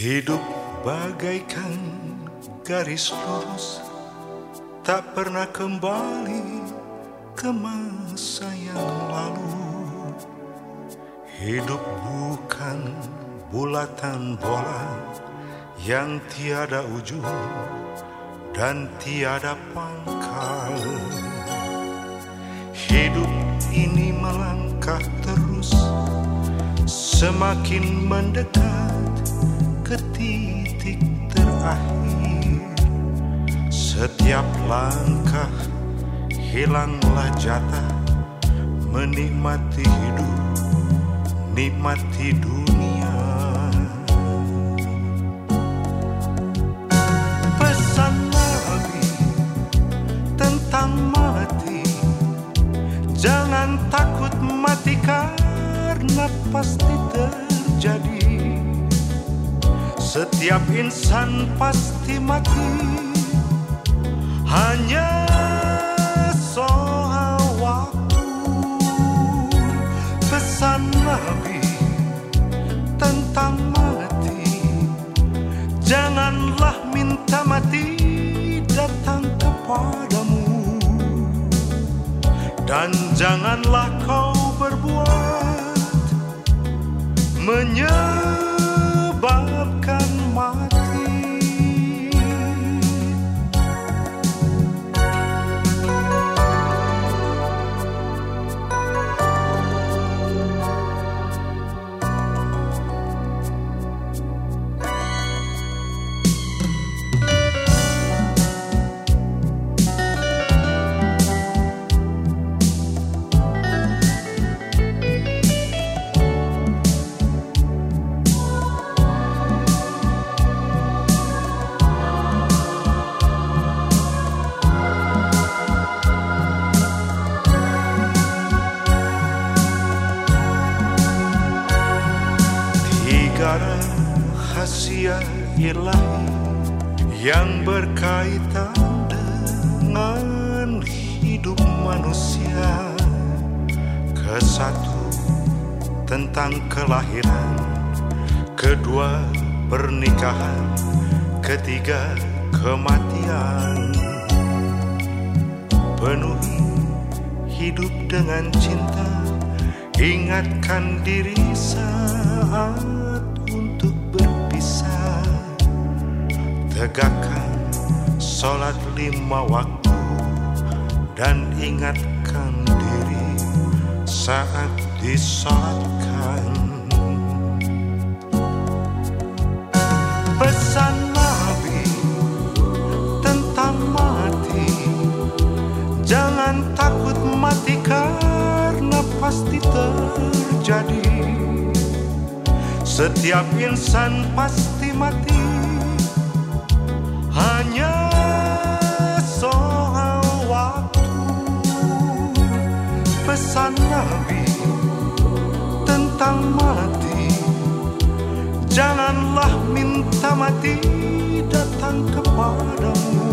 Hidup bagaikan garis lurus Tak pernah kembali ke masa yang lalu. Hidup bukan bulatan bola Yang tiada ujung dan tiada pangkal. Hidup ini melangkah terus Semakin mendekat ke titik terakhir. Setiap langkah hilanglah jatah Menikmati hidup, nikmati dunia. Pesan Nabi tentang mati Jangan takut mati karena pasti setiap insan pasti mati. Hanya soal waktu Pesan Nabi tentang mati. Janganlah minta mati datang kepadamu. Dan janganlah kau berbuat menyebabkan tiga rahasia ilahi yang berkaitan dengan hidup manusia. Kesatu tentang kelahiran, kedua pernikahan, ketiga kematian. Penuhi hidup dengan cinta, ingatkan diri saat sholat lima waktu. Dan ingatkan diri saat disolatkan. Pesan Nabi tentang mati. Jangan takut mati karena pasti terjadi. Setiap insan pasti mati. Hanya Pesan Nabi tentang mati. Janganlah minta mati datang kepadamu.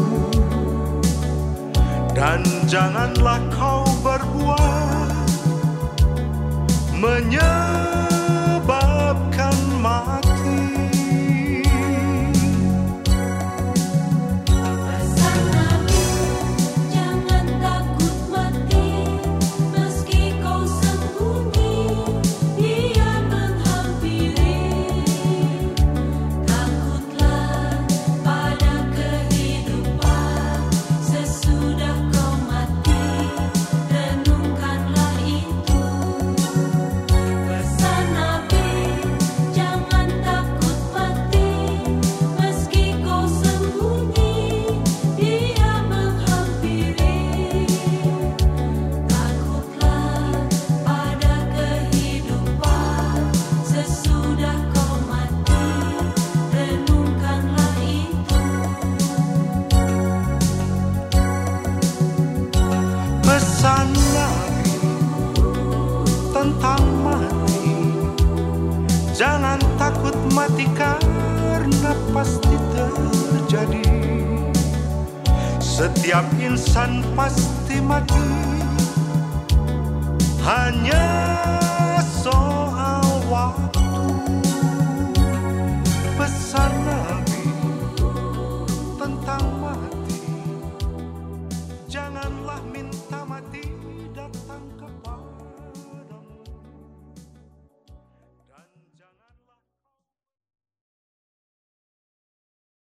Dan janganlah kau berbuat menyebabkan Tentang mati. Jangan takut mati karena pasti terjadi. Setiap insan pasti mati. Hanya